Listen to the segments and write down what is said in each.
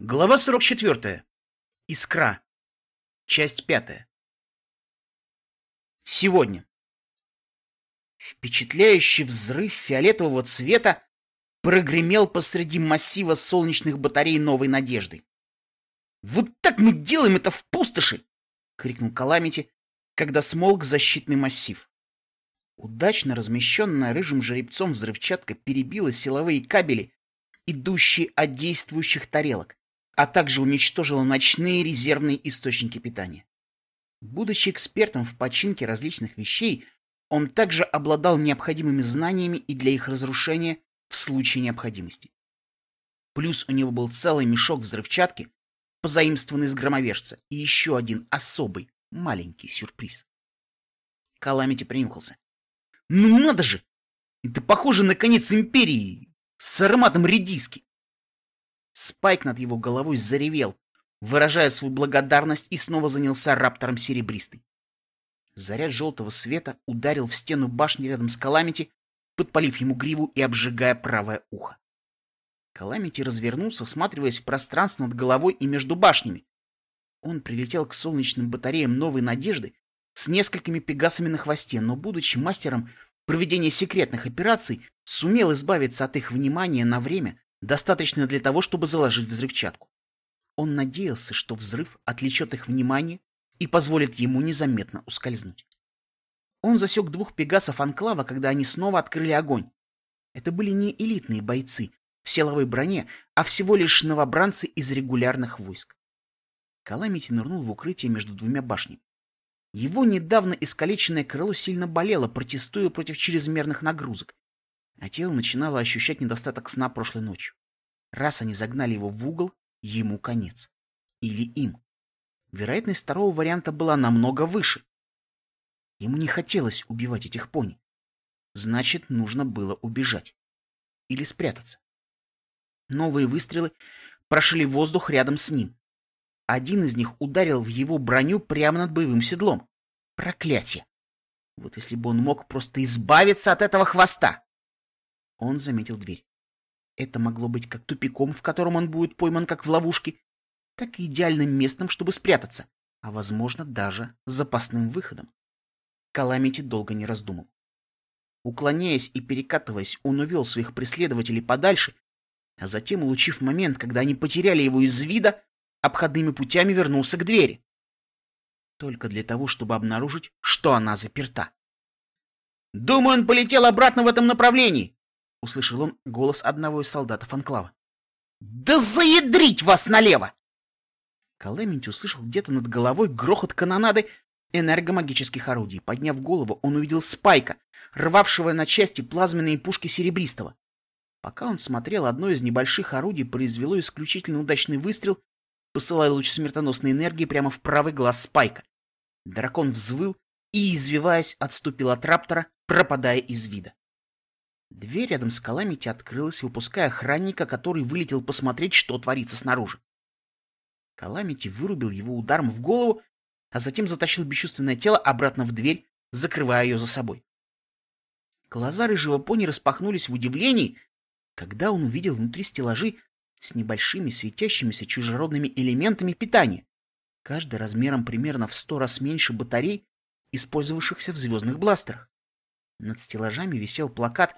Глава 44. Искра. Часть пятая. Сегодня. Впечатляющий взрыв фиолетового цвета прогремел посреди массива солнечных батарей Новой Надежды. «Вот так мы делаем это в пустоши!» — крикнул Каламити, когда смолк защитный массив. Удачно размещенная рыжим жеребцом взрывчатка перебила силовые кабели, идущие от действующих тарелок а также уничтожила ночные резервные источники питания. Будучи экспертом в починке различных вещей, он также обладал необходимыми знаниями и для их разрушения в случае необходимости. Плюс у него был целый мешок взрывчатки, позаимствованный из громовержца, и еще один особый, маленький сюрприз. Каламити принюхался. «Ну надо же! Это похоже на конец империи с ароматом редиски!» Спайк над его головой заревел, выражая свою благодарность и снова занялся раптором серебристый. Заряд желтого света ударил в стену башни рядом с Каламити, подпалив ему гриву и обжигая правое ухо. Каламити развернулся, всматриваясь в пространство над головой и между башнями. Он прилетел к солнечным батареям Новой Надежды с несколькими пегасами на хвосте, но, будучи мастером проведения секретных операций, сумел избавиться от их внимания на время, достаточно для того, чтобы заложить взрывчатку. Он надеялся, что взрыв отвлечет их внимание и позволит ему незаметно ускользнуть. Он засек двух пегасов Анклава, когда они снова открыли огонь. Это были не элитные бойцы в силовой броне, а всего лишь новобранцы из регулярных войск. Каламити нырнул в укрытие между двумя башнями. Его недавно искалеченное крыло сильно болело, протестуя против чрезмерных нагрузок, а тело начинало ощущать недостаток сна прошлой ночью. Раз они загнали его в угол, ему конец. Или им. Вероятность второго варианта была намного выше. Ему не хотелось убивать этих пони. Значит, нужно было убежать. Или спрятаться. Новые выстрелы прошли воздух рядом с ним. Один из них ударил в его броню прямо над боевым седлом. Проклятие! Вот если бы он мог просто избавиться от этого хвоста! Он заметил дверь. Это могло быть как тупиком, в котором он будет пойман как в ловушке, так и идеальным местом, чтобы спрятаться, а, возможно, даже запасным выходом. Каламити долго не раздумывал. Уклоняясь и перекатываясь, он увел своих преследователей подальше, а затем, улучив момент, когда они потеряли его из вида, обходными путями вернулся к двери. Только для того, чтобы обнаружить, что она заперта. «Думаю, он полетел обратно в этом направлении!» — услышал он голос одного из солдатов Анклава. «Да заедрить вас налево!» Калеминти услышал где-то над головой грохот канонады энергомагических орудий. Подняв голову, он увидел Спайка, рвавшего на части плазменные пушки Серебристого. Пока он смотрел, одно из небольших орудий произвело исключительно удачный выстрел, посылая луч смертоносной энергии прямо в правый глаз Спайка. Дракон взвыл и, извиваясь, отступил от раптора, пропадая из вида. Дверь рядом с Каламити открылась, выпуская охранника, который вылетел посмотреть, что творится снаружи. Каламити вырубил его ударом в голову, а затем затащил бесчувственное тело обратно в дверь, закрывая ее за собой. Глаза рыжего пони распахнулись в удивлении, когда он увидел внутри стеллажи с небольшими светящимися чужеродными элементами питания, каждый размером примерно в сто раз меньше батарей, использовавшихся в звездных бластерах. Над стеллажами висел плакат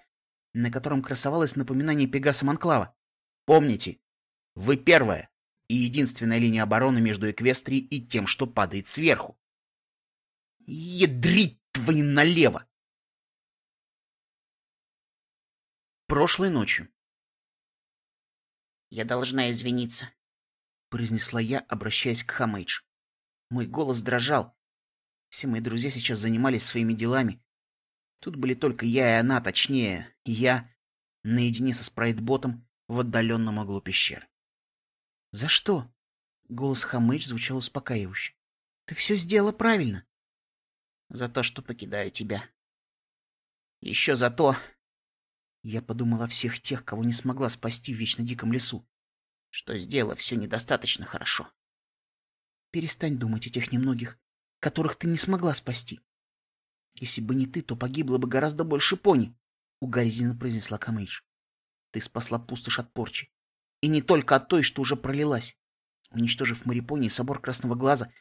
на котором красовалось напоминание Пегаса Монклава. Помните, вы первая и единственная линия обороны между Эквестрией и тем, что падает сверху. Ядрить твою налево! Прошлой ночью. «Я должна извиниться», — произнесла я, обращаясь к Хамейдж. Мой голос дрожал. Все мои друзья сейчас занимались своими делами, Тут были только я и она, точнее, я наедине со спрайтботом в отдаленном углу пещеры. «За что?» — голос Хамыч звучал успокаивающе. «Ты все сделала правильно». «За то, что покидаю тебя. Еще за то...» Я подумал о всех тех, кого не смогла спасти в вечно диком лесу. Что сделала все недостаточно хорошо. Перестань думать о тех немногих, которых ты не смогла спасти. Если бы не ты, то погибло бы гораздо больше пони, — укоризненно произнесла Хомейдж. Ты спасла пустошь от порчи. И не только от той, что уже пролилась. Уничтожив Марипони и собор Красного Глаза,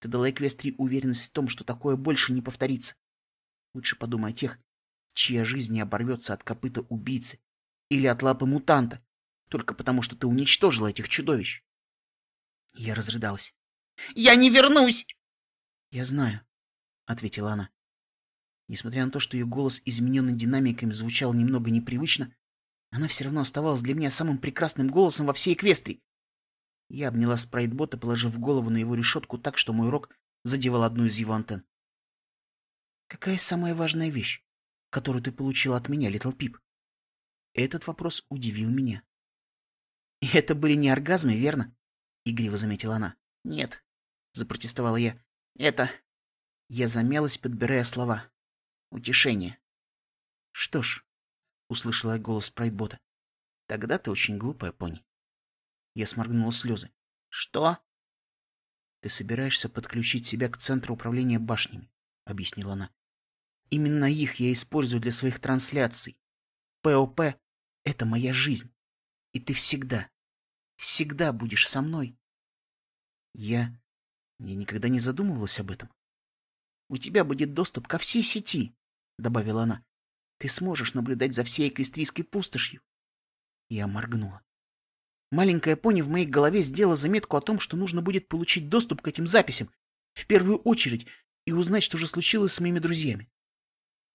ты дала Эквестрии уверенность в том, что такое больше не повторится. Лучше подумай о тех, чья жизнь не оборвется от копыта убийцы или от лапы мутанта, только потому что ты уничтожила этих чудовищ. Я разрыдалась. «Я не вернусь!» «Я знаю», — ответила она. Несмотря на то, что ее голос, измененный динамиками, звучал немного непривычно, она все равно оставалась для меня самым прекрасным голосом во всей Эквестрии. Я обняла спрайтбота, положив голову на его решетку так, что мой рог задевал одну из его антенн. «Какая самая важная вещь, которую ты получил от меня, Литл Пип?» Этот вопрос удивил меня. «И это были не оргазмы, верно?» — игриво заметила она. «Нет», — запротестовала я. «Это...» Я замялась, подбирая слова. «Утешение». «Что ж», — услышала я голос спрайтбота, — «тогда ты очень глупая, пони». Я сморгнула слезы. «Что?» «Ты собираешься подключить себя к центру управления башнями», — объяснила она. «Именно их я использую для своих трансляций. ПОП — это моя жизнь. И ты всегда, всегда будешь со мной». Я... Я никогда не задумывалась об этом. «У тебя будет доступ ко всей сети», — добавила она. «Ты сможешь наблюдать за всей эквестрийской пустошью». Я моргнула. Маленькая пони в моей голове сделала заметку о том, что нужно будет получить доступ к этим записям, в первую очередь, и узнать, что же случилось с моими друзьями.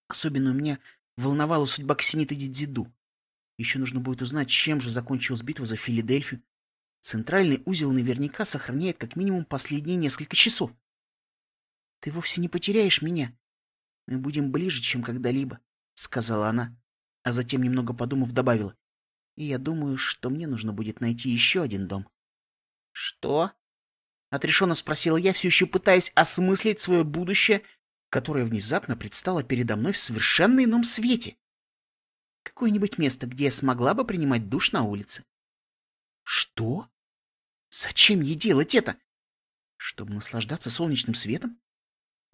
Особенно меня волновала судьба Ксениты Дидзиду. Еще нужно будет узнать, чем же закончилась битва за Филадельфию. Центральный узел наверняка сохраняет как минимум последние несколько часов. «Ты вовсе не потеряешь меня. Мы будем ближе, чем когда-либо», — сказала она, а затем, немного подумав, добавила и я думаю, что мне нужно будет найти еще один дом. — Что? — отрешенно спросила я, все еще пытаясь осмыслить свое будущее, которое внезапно предстало передо мной в совершенно ином свете. Какое-нибудь место, где я смогла бы принимать душ на улице. — Что? Зачем ей делать это? Чтобы наслаждаться солнечным светом?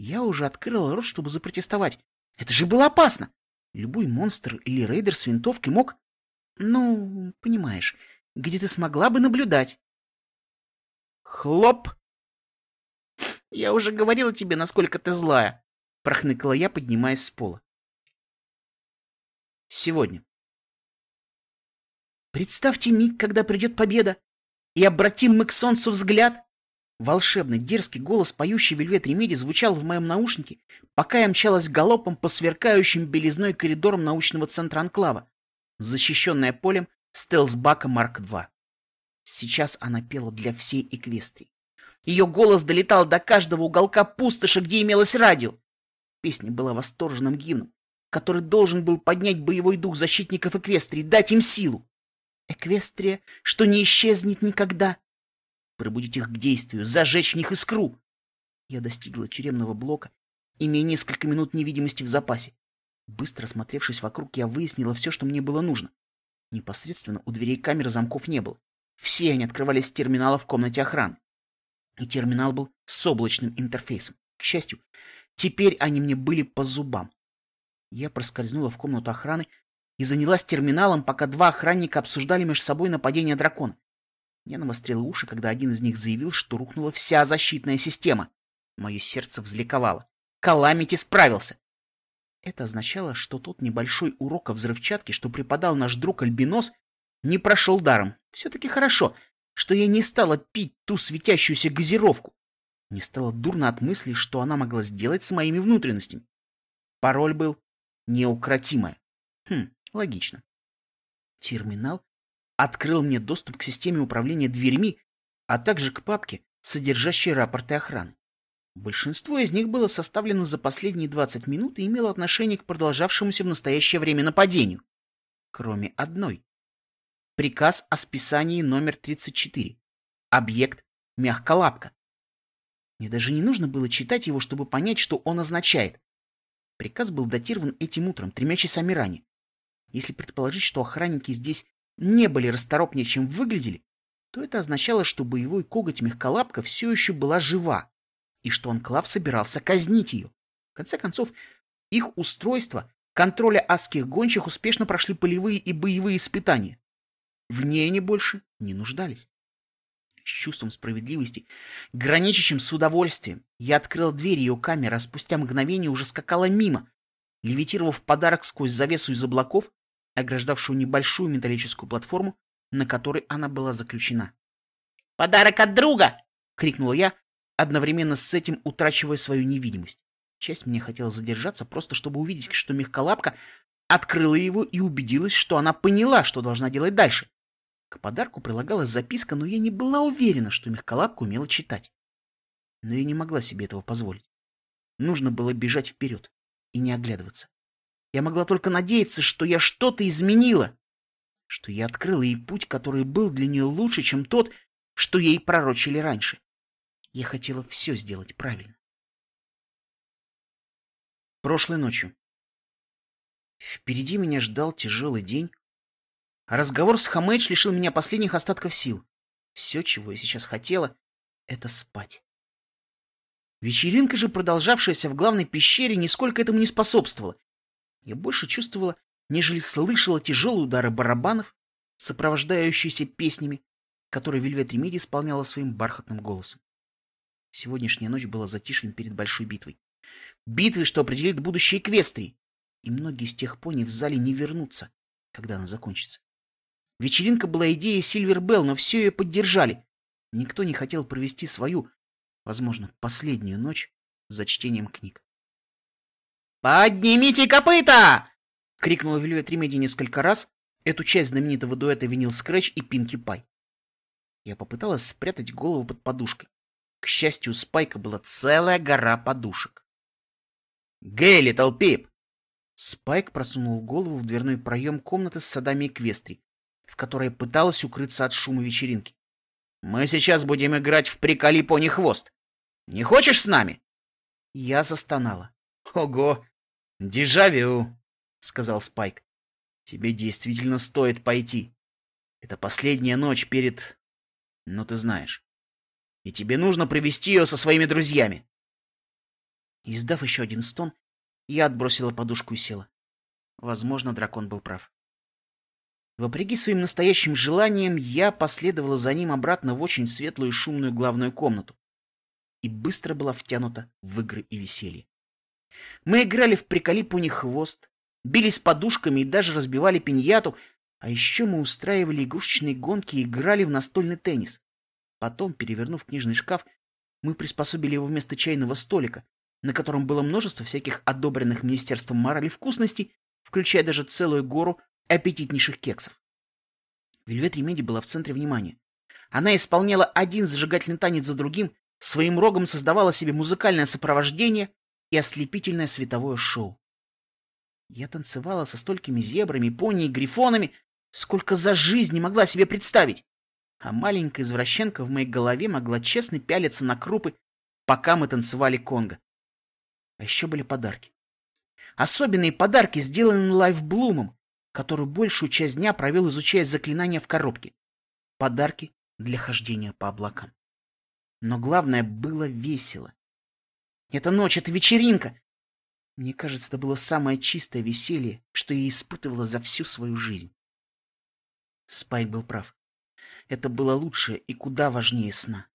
Я уже открыла рот, чтобы запротестовать. Это же было опасно! Любой монстр или рейдер с винтовкой мог ну, понимаешь, где ты смогла бы наблюдать. Хлоп! Я уже говорила тебе, насколько ты злая, прохныкала я, поднимаясь с пола. Сегодня. Представьте миг, когда придет победа, и обратим мы к солнцу взгляд. Волшебный, дерзкий голос поющий Вельвет Ремеди звучал в моем наушнике, пока я мчалась галопом по сверкающим белизной коридорам научного центра Анклава защищенная полем стелсбака Марк-2. Сейчас она пела для всей Эквестрии. Ее голос долетал до каждого уголка пустоши, где имелось радио. Песня была восторженным гимном, который должен был поднять боевой дух защитников Эквестрии, дать им силу. Эквестрия, что не исчезнет никогда. Пробудить их к действию, зажечь в них искру. Я достигла тюремного блока, имея несколько минут невидимости в запасе. Быстро осмотревшись вокруг, я выяснила все, что мне было нужно. Непосредственно у дверей камеры замков не было. Все они открывались с терминала в комнате охраны. И терминал был с облачным интерфейсом. К счастью, теперь они мне были по зубам. Я проскользнула в комнату охраны и занялась терминалом, пока два охранника обсуждали между собой нападение дракона. Я навострила уши, когда один из них заявил, что рухнула вся защитная система. Мое сердце взликовало. Каламити справился. Это означало, что тот небольшой урок о взрывчатке, что преподал наш друг Альбинос, не прошел даром. Все-таки хорошо, что я не стала пить ту светящуюся газировку. Мне стало дурно от мысли, что она могла сделать с моими внутренностями. Пароль был неукротимая. Хм, логично. Терминал открыл мне доступ к системе управления дверьми, а также к папке, содержащей рапорты охраны. Большинство из них было составлено за последние 20 минут и имело отношение к продолжавшемуся в настоящее время нападению. Кроме одной. Приказ о списании номер 34. Объект «Мягколапка». Мне даже не нужно было читать его, чтобы понять, что он означает. Приказ был датирован этим утром, тремя часами ранее. Если предположить, что охранники здесь не были расторопнее, чем выглядели, то это означало, что боевой коготь Мягколапка все еще была жива и что Анклав собирался казнить ее. В конце концов, их устройство контроля адских гончих успешно прошли полевые и боевые испытания. В ней они больше не нуждались. С чувством справедливости, граничащим с удовольствием, я открыл дверь ее камеры, а спустя мгновение уже скакала мимо, левитировав подарок сквозь завесу из облаков, ограждавшую небольшую металлическую платформу, на которой она была заключена. «Подарок от друга!» — крикнул я, одновременно с этим утрачивая свою невидимость. Часть мне хотела задержаться, просто чтобы увидеть, что мягколапка открыла его и убедилась, что она поняла, что должна делать дальше. К подарку прилагалась записка, но я не была уверена, что мягколапка умела читать. Но я не могла себе этого позволить. Нужно было бежать вперед и не оглядываться. Я могла только надеяться, что я что-то изменила, что я открыла ей путь, который был для нее лучше, чем тот, что ей пророчили раньше. Я хотела все сделать правильно. Прошлой ночью. Впереди меня ждал тяжелый день, разговор с Хамэдж лишил меня последних остатков сил. Все, чего я сейчас хотела, — это спать. Вечеринка же, продолжавшаяся в главной пещере, нисколько этому не способствовала. Я больше чувствовала, нежели слышала тяжелые удары барабанов, сопровождающиеся песнями, которые Вельвет Ремиди исполняла своим бархатным голосом. Сегодняшняя ночь была затишьем перед большой битвой. Битвой, что определит будущее Эквестрии. И многие из тех пони в зале не вернутся, когда она закончится. Вечеринка была идеей Сильвер Белл, но все ее поддержали. Никто не хотел провести свою, возможно, последнюю ночь за чтением книг. «Поднимите копыта!» — крикнул Вельвет Ремеди несколько раз. Эту часть знаменитого дуэта Винил Скретч и Пинки Пай. Я попыталась спрятать голову под подушкой. К счастью, у Спайка была целая гора подушек. «Гей, Литл Пип!» Спайк просунул голову в дверной проем комнаты с садами Эквестри в которой пыталась укрыться от шума вечеринки. «Мы сейчас будем играть в «Приколи пони хвост». Не хочешь с нами?» Я застонала. «Ого! Дежавю!» — сказал Спайк. «Тебе действительно стоит пойти. Это последняя ночь перед... Ну, ты знаешь. И тебе нужно провести ее со своими друзьями». Издав еще один стон, я отбросила подушку и села. Возможно, дракон был прав. Вопреки своим настоящим желаниям, я последовала за ним обратно в очень светлую и шумную главную комнату и быстро была втянута в игры и веселье. Мы играли в приколи пони хвост, бились подушками и даже разбивали пиньяту, а еще мы устраивали игрушечные гонки и играли в настольный теннис. Потом, перевернув книжный шкаф, мы приспособили его вместо чайного столика, на котором было множество всяких одобренных Министерством морали вкусностей, включая даже целую гору аппетитнейших кексов. Вельвет Ремеди была в центре внимания. Она исполняла один зажигательный танец за другим, своим рогом создавала себе музыкальное сопровождение и ослепительное световое шоу. Я танцевала со столькими зебрами, пони и грифонами, сколько за жизнь не могла себе представить. А маленькая извращенка в моей голове могла честно пялиться на крупы, пока мы танцевали конго. А еще были подарки. Особенные подарки, сделанные лайфблумом, который большую часть дня провел, изучая заклинания в коробке. Подарки для хождения по облакам. Но главное, было весело. Это ночь, это вечеринка. Мне кажется, это было самое чистое веселье, что я испытывала за всю свою жизнь. Спайк был прав. Это было лучше и куда важнее сна.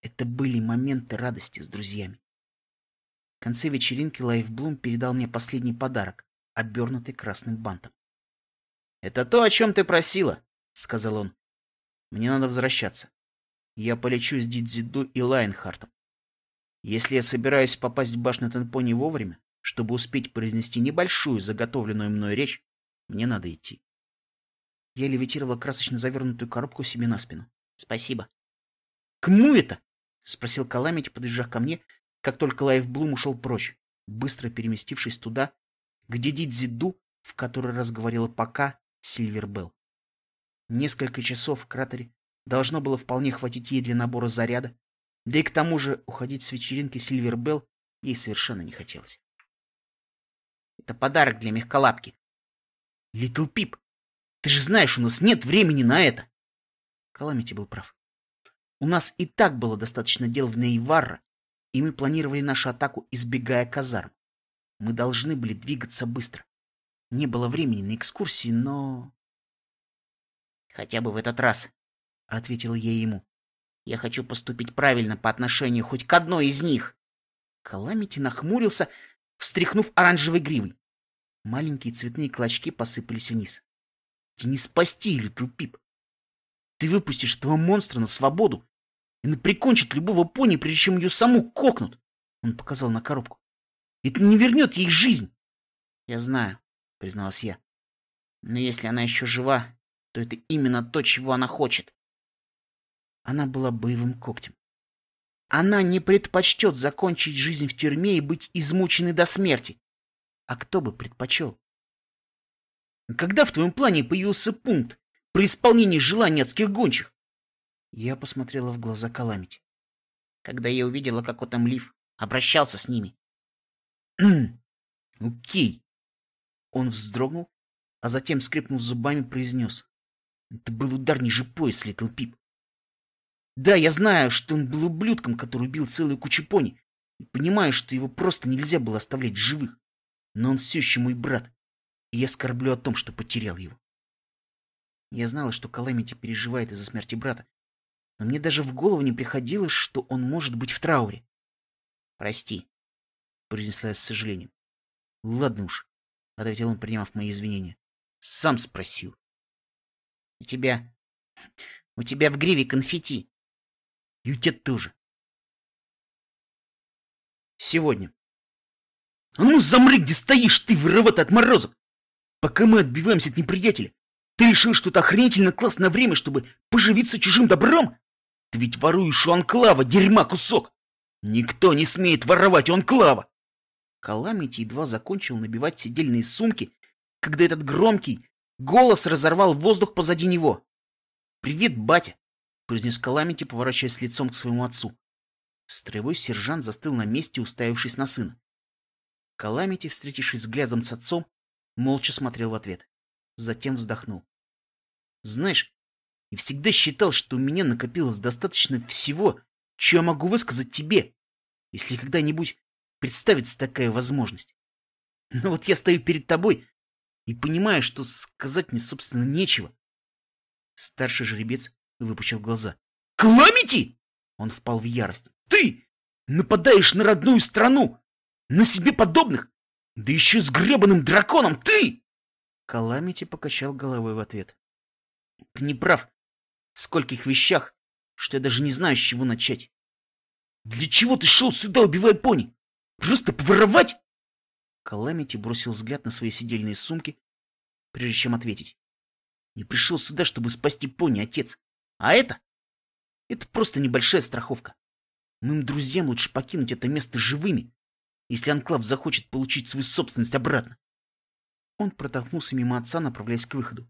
Это были моменты радости с друзьями. В конце вечеринки Лайфблум передал мне последний подарок, обернутый красным бантом. «Это то, о чем ты просила», — сказал он. «Мне надо возвращаться. Я полечу с Дитзи Ду и Лайнхартом. Если я собираюсь попасть в башню Тенпони вовремя, чтобы успеть произнести небольшую заготовленную мной речь, мне надо идти». Я левитировала красочно завернутую коробку себе на спину. «Спасибо». «Кому это?» — спросил Каламити, подъезжав ко мне, как только Лайфблум ушел прочь, быстро переместившись туда, где Дидзиду в который раз говорила «пока» Сильвербелл. Несколько часов в кратере должно было вполне хватить ей для набора заряда, да и к тому же уходить с вечеринки Сильвербелл ей совершенно не хотелось. Это подарок для мягколапки. Литл Пип, ты же знаешь, у нас нет времени на это. Каламити был прав. У нас и так было достаточно дел в Нейварра, и мы планировали нашу атаку, избегая казарм. Мы должны были двигаться быстро. Не было времени на экскурсии, но... Хотя бы в этот раз, — ответил я ему. Я хочу поступить правильно по отношению хоть к одной из них. Каламити нахмурился, встряхнув оранжевой гривой. Маленькие цветные клочки посыпались вниз. Тебе не спасти, Литл Пип. Ты выпустишь этого монстра на свободу, и она прикончит любого пони, прежде чем ее саму кокнут. Он показал на коробку. Это не вернет ей жизнь. Я знаю, призналась я. Но если она еще жива, то это именно то, чего она хочет. Она была боевым когтем. Она не предпочтет закончить жизнь в тюрьме и быть измученной до смерти. А кто бы предпочел? Когда в твоем плане появился пункт при исполнении желаний адских гончих? Я посмотрела в глаза Каламити. Когда я увидела, как Отом Лив обращался с ними. Окей. Он вздрогнул, а затем, скрипнув зубами, произнес. Это был удар ниже пояс, Литл Пип. Да, я знаю, что он был ублюдком, который убил целую кучу пони, и понимаю, что его просто нельзя было оставлять живых. Но он все еще мой брат, и я скорблю о том, что потерял его. Я знала, что Каламити переживает из-за смерти брата, но мне даже в голову не приходилось, что он может быть в трауре. «Прости», — произнесла я с сожалением. «Ладно уж», — ответил он, приняв мои извинения. «Сам спросил». «У тебя... у тебя в гриве конфетти». «И у тебя тоже». «Сегодня». «А ну замри, где стоишь, ты, вороватый отморозок! Пока мы отбиваемся от неприятеля, ты решил, что это охренительно классное время, чтобы поживиться чужим добром? Ты ведь воруешь у Анклава дерьма кусок. Никто не смеет воровать у Анклава. Каламити едва закончил набивать сидельные сумки, когда этот громкий голос разорвал воздух позади него. «Привет, батя!» — произнес Каламити, поворачиваясь лицом к своему отцу. Строевой сержант застыл на месте, уставившись на сына. Каламити, встретившись взглядом с отцом, молча смотрел в ответ. Затем вздохнул. «Знаешь, и всегда считал, что у меня накопилось достаточно всего, что я могу высказать тебе, если когда-нибудь представится такая возможность. Но вот я стою перед тобой и понимаю, что сказать мне, собственно, нечего. Старший жеребец выпучил глаза. «Кламити!» Он впал в ярость. «Ты нападаешь на родную страну! На себе подобных! Да еще с гребаным драконом! Ты!» Каламити покачал головой в ответ. «Ты не прав в скольких вещах, что я даже не знаю, с чего начать. Для чего ты шел сюда, убивая пони? Просто поворовать?» Каламити бросил взгляд на свои сидельные сумки, прежде чем ответить. «Не пришел сюда, чтобы спасти пони, отец. А это? Это просто небольшая страховка. Моим друзьям лучше покинуть это место живыми, если Анклав захочет получить свою собственность обратно. Он протолкнулся мимо отца, направляясь к выходу.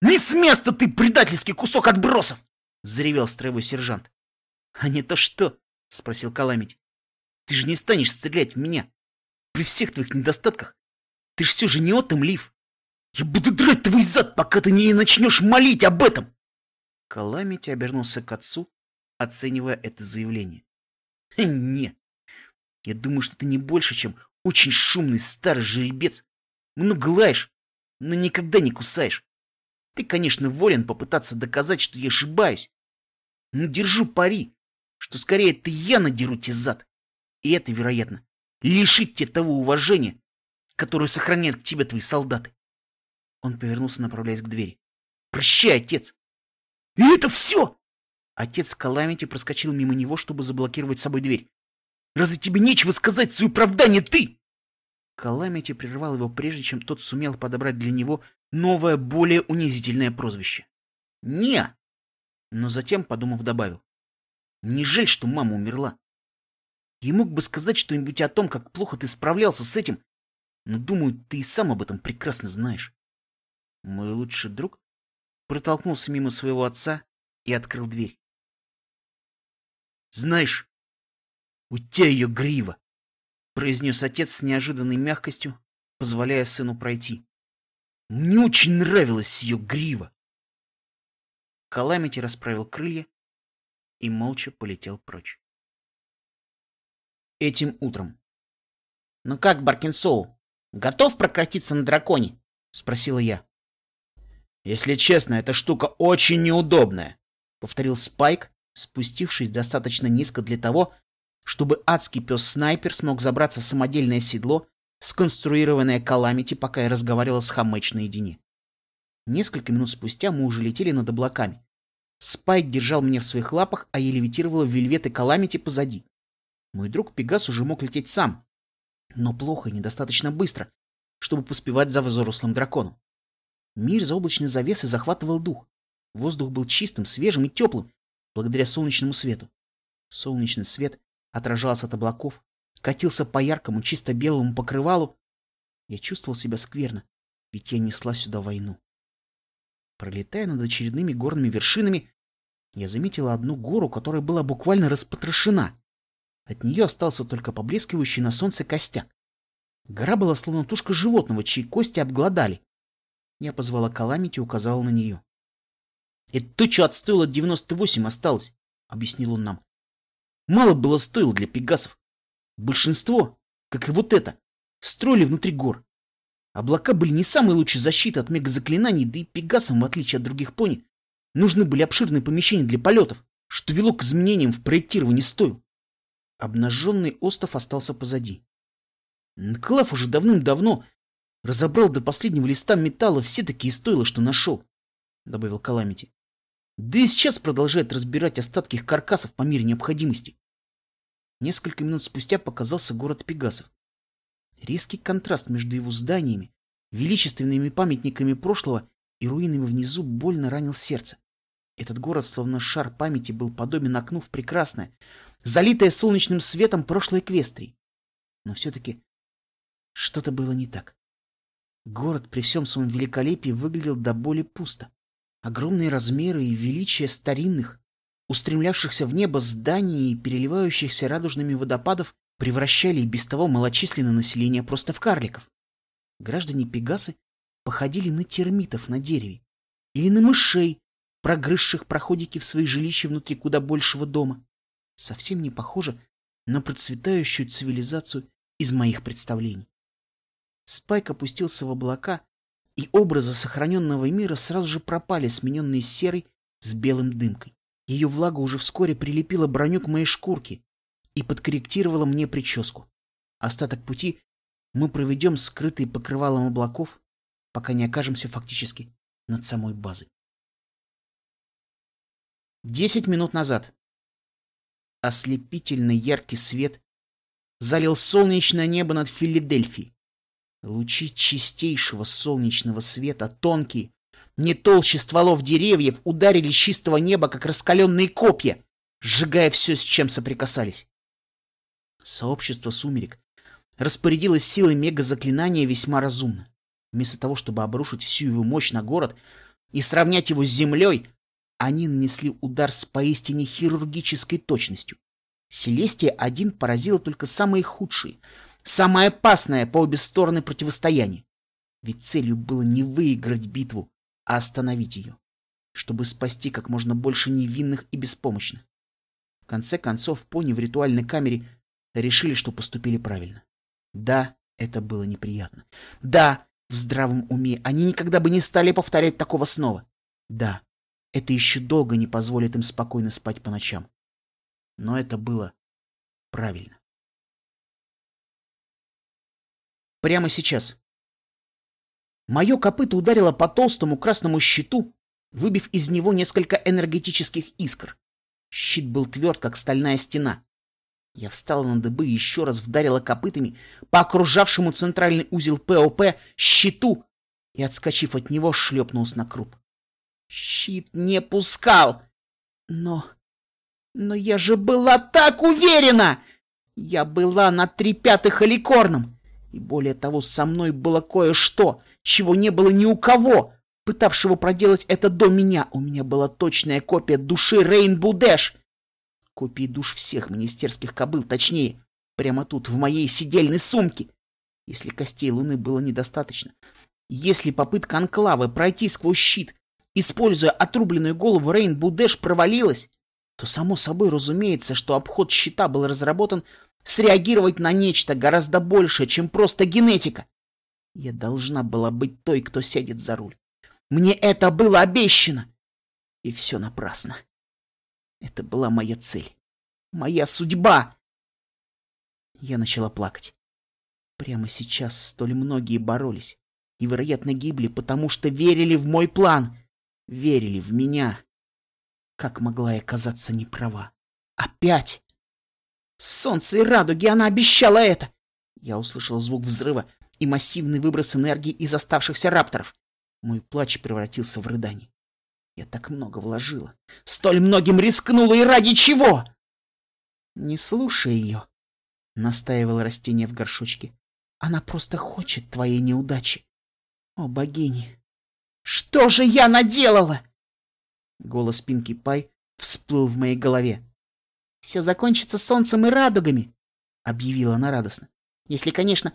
«Не с места ты, предательский кусок отбросов!» — заревел строевой сержант. «А не то что?» — спросил Каламити. «Ты же не станешь стрелять в меня. При всех твоих недостатках. Ты ж все же не отом, Лив. Я буду драть твой зад, пока ты не начнешь молить об этом!» Каламити обернулся к отцу, оценивая это заявление. «Не, я думаю, что ты не больше, чем очень шумный старый жеребец, много лаешь, но никогда не кусаешь. Ты, конечно, волен попытаться доказать, что я ошибаюсь. Но держу пари, что скорее ты я надеру тебе зад. И это, вероятно, лишит тебя того уважения, которое сохраняют к тебе твои солдаты. Он повернулся, направляясь к двери. Прощай, отец. И это все! Отец Каламити проскочил мимо него, чтобы заблокировать собой дверь. Разве тебе нечего сказать свое оправдание, ты? Каламити прервал его, прежде чем тот сумел подобрать для него новое, более унизительное прозвище. «Не!» Но затем, подумав, добавил. «Не жаль, что мама умерла. И мог бы сказать что-нибудь о том, как плохо ты справлялся с этим, но, думаю, ты и сам об этом прекрасно знаешь». Мой лучший друг протолкнулся мимо своего отца и открыл дверь. «Знаешь, у тебя ее грива!» произнес отец с неожиданной мягкостью, позволяя сыну пройти. Мне очень нравилась ее грива. Каламити расправил крылья и молча полетел прочь. Этим утром. «Ну как, Баркинсоу, готов прокатиться на драконе?» — спросила я. Если честно, эта штука очень неудобная, — повторил Спайк, спустившись достаточно низко для того, чтобы адский пес-снайпер смог забраться в самодельное седло, сконструированное Каламити, пока я разговаривал с Хамэч наедине. Несколько минут спустя мы уже летели над облаками. Спайк держал меня в своих лапах, а я левитировала в вельвет и Каламити позади. Мой друг Пегас уже мог лететь сам, но плохо и недостаточно быстро, чтобы поспевать за взрослым драконом. Мир за облачной завесой захватывал дух. Воздух был чистым, свежим и теплым, благодаря солнечному свету. Солнечный свет отражался от облаков, катился по яркому, чисто белому покрывалу. Я чувствовал себя скверно, ведь я несла сюда войну. Пролетая над очередными горными вершинами, я заметила одну гору, которая была буквально распотрошена. От нее остался только поблескивающий на солнце костяк. Гора была словно тушка животного, чьи кости обглодали. Я позвала Каламити и указала на нее. — Это то, что от стоила 98 осталось, — объяснил он нам. Мало было стоило для пегасов. Большинство, как и вот это, строили внутри гор. Облака были не самой лучшей защитой от мегазаклинаний, да и пегасам, в отличие от других пони, нужны были обширные помещения для полетов, что вело к изменениям в проектировании стоил. Обнаженный остров остался позади. Нклав уже давным-давно разобрал до последнего листа металла все такие стойла, что нашел, — добавил Каламити. Да и сейчас продолжает разбирать остатки их каркасов по мере необходимости. Несколько минут спустя показался город Пегасов. Резкий контраст между его зданиями, величественными памятниками прошлого и руинами внизу больно ранил сердце. Этот город, словно шар памяти, был подобен окну в прекрасное, залитое солнечным светом прошлой Эквестрии. Но все-таки что-то было не так. Город при всем своем великолепии выглядел до боли пусто. Огромные размеры и величие старинных, устремлявшихся в небо зданий и переливающихся радужными водопадов превращали и без того малочисленное население просто в карликов. Граждане Пегасы походили на термитов на дереве или на мышей, прогрызших проходики в свои жилища внутри куда большего дома. Совсем не похоже на процветающую цивилизацию из моих представлений. Спайк опустился в облака, и образы сохраненного мира сразу же пропали, смененные серой с белым дымкой. Ее влага уже вскоре прилепила броню к моей шкурке и подкорректировала мне прическу. Остаток пути мы проведем скрытые покрывалом облаков, пока не окажемся фактически над самой базой. Десять минут назад. Ослепительно яркий свет залил солнечное небо над Филадельфией. Лучи чистейшего солнечного света, тонкие, не толще стволов деревьев, ударили с чистого неба, как раскаленные копья, сжигая все, с чем соприкасались. Сообщество сумерек распорядилось силой мега-заклинания весьма разумно. Вместо того, чтобы обрушить всю его мощь на город и сравнять его с землей, они нанесли удар с поистине хирургической точностью. Селестия один поразила только самые худшие, самое опасное по обе стороны противостояния. Ведь целью было не выиграть битву, а остановить ее, чтобы спасти как можно больше невинных и беспомощных. В конце концов, пони в ритуальной камере решили, что поступили правильно. Да, это было неприятно. Да, в здравом уме они никогда бы не стали повторять такого снова. Да, это еще долго не позволит им спокойно спать по ночам. Но это было правильно. Прямо сейчас. Мое копыто ударило по толстому красному щиту, выбив из него несколько энергетических искр. Щит был тверд, как стальная стена. Я встала на дыбы и еще раз вдарила копытами по окружавшему центральный узел ПОП щиту и, отскочив от него, шлепнулась на круп. Щит не пускал. Но... Но я же была так уверена! Я была на три пятых аликорном. И более того, со мной было кое-что, чего не было ни у кого, пытавшего проделать это до меня. У меня была точная копия души Рейнбу Дэш. Копии душ всех министерских кобыл, точнее, прямо тут, в моей сидельной сумке. Если костей Луны было недостаточно, если попытка Анклавы пройти сквозь щит используя отрубленную голову Рейнбу Дэш, провалилась, то само собой разумеется, что обход щита был разработан среагировать на нечто гораздо большее, чем просто генетика. Я должна была быть той, кто сядет за руль. Мне это было обещано. И все напрасно. Это была моя цель. Моя судьба. Я начала плакать. Прямо сейчас столь многие боролись и, вероятно, гибли, потому что верили в мой план, верили в меня. Как могла я казаться неправа? Опять! Солнце и радуги, она обещала это! Я услышал звук взрыва и массивный выброс энергии из оставшихся рапторов. Мой плач превратился в рыдание. Я так много вложила, столь многим рискнула, и ради чего? Не слушай ее, — настаивало растение в горшочке. Она просто хочет твоей неудачи. О, богини! Что же я наделала? Голос Пинки Пай всплыл в моей голове. «Все закончится солнцем и радугами», — объявила она радостно. «Если, конечно,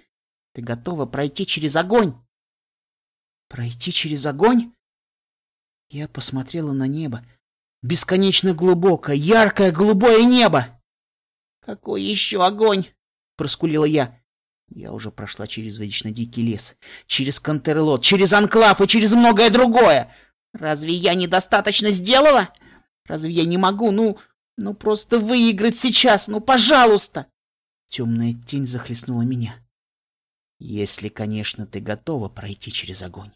ты готова пройти через огонь». «Пройти через огонь?» Я посмотрела на небо. Бесконечно глубокое, яркое, голубое небо. «Какой еще огонь?» — проскулила я. Я уже прошла через вечно дикий лес, через Контерлот, через Анклав и через многое другое. Разве я недостаточно сделала? Разве я не могу, ну, ну просто выиграть сейчас, ну, пожалуйста!» Темная тень захлестнула меня. «Если, конечно, ты готова пройти через огонь».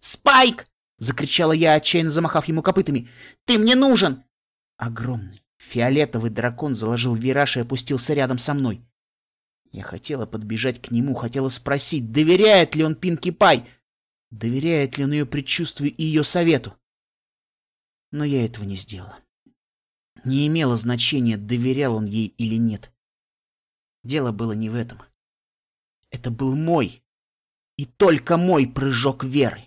«Спайк!» — закричала я, отчаянно замахав ему копытами. «Ты мне нужен!» Огромный, фиолетовый дракон заложил вираж и опустился рядом со мной. Я хотела подбежать к нему, хотела спросить, доверяет ли он Пинки Пай, доверяет ли он ее предчувствию и ее совету. Но я этого не сделала. Не имело значения, доверял он ей или нет. Дело было не в этом. Это был мой, и только мой прыжок веры.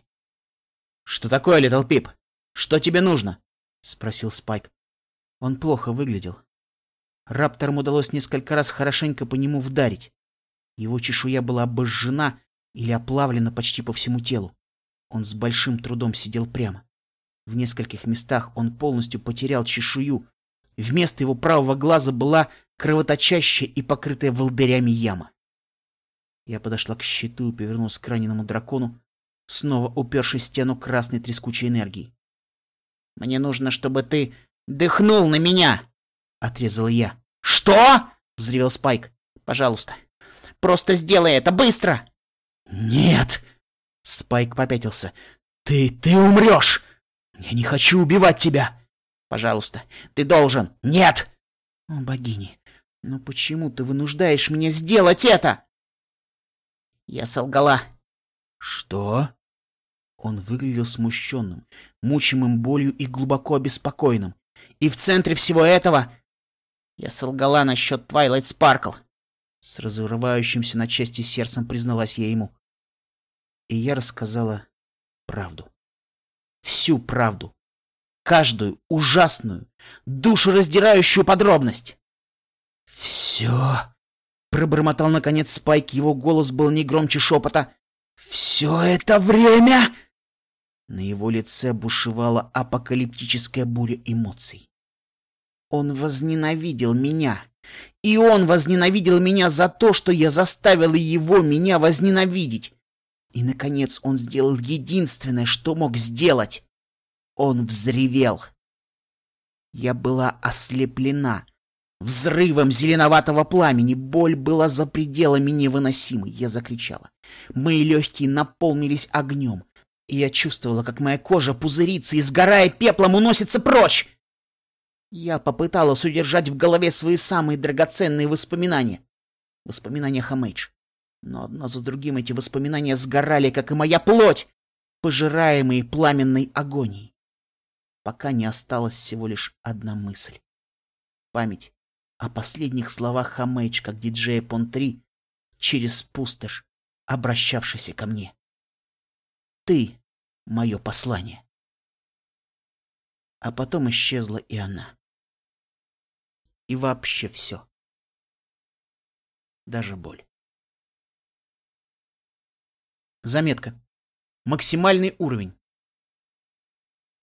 «Что такое, Литл Пип? Что тебе нужно?» — спросил Спайк. Он плохо выглядел. Рапторам удалось несколько раз хорошенько по нему вдарить. Его чешуя была обожжена или оплавлена почти по всему телу. Он с большим трудом сидел прямо. В нескольких местах он полностью потерял чешую. Вместо его правого глаза была кровоточащая и покрытая волдырями яма. Я подошла к щиту и повернулась к раненому дракону, снова упершись стену красной трескучей энергии. «Мне нужно, чтобы ты дыхнул на меня!» — отрезал я. «Что?» — взревел Спайк. «Пожалуйста, просто сделай это быстро!» «Нет!» — Спайк попятился. «Ты... ты умрешь! Я не хочу убивать тебя!» «Пожалуйста, ты должен! Нет!» «О, богини, но почему ты вынуждаешь меня сделать это?» «Я солгала». «Что?» Он выглядел смущенным, мучимым болью и глубоко обеспокоенным. И в центре всего этого я солгала насчет Твайлайт Спаркл. С разрывающимся на части сердцем призналась я ему. И я рассказала правду. Всю правду. Каждую ужасную, душераздирающую подробность. «Все!» — пробормотал наконец Спайк, его голос был не громче шепота. «Все это время!» На его лице бушевала апокалиптическая буря эмоций. Он возненавидел меня. И он возненавидел меня за то, что я заставила его меня возненавидеть. И, наконец, он сделал единственное, что мог сделать. Он взревел. Я была ослеплена. Взрывом зеленоватого пламени боль была за пределами невыносимой. Я закричала. Мои легкие наполнились огнем. И я чувствовала, как моя кожа пузырится и, сгорая пеплом, уносится прочь. Я попыталась удержать в голове свои самые драгоценные воспоминания. Воспоминания Хамэйдж. Но одно за другим эти воспоминания сгорали, как и моя плоть, пожираемые пламенной агонией. Пока не осталась всего лишь одна мысль. Память о последних словах Хамэйдж, как диджея Пон-3, через пустошь, обращавшийся ко мне. Ты — мое послание. А потом исчезла и она и вообще все. Даже боль. Заметка. Максимальный уровень.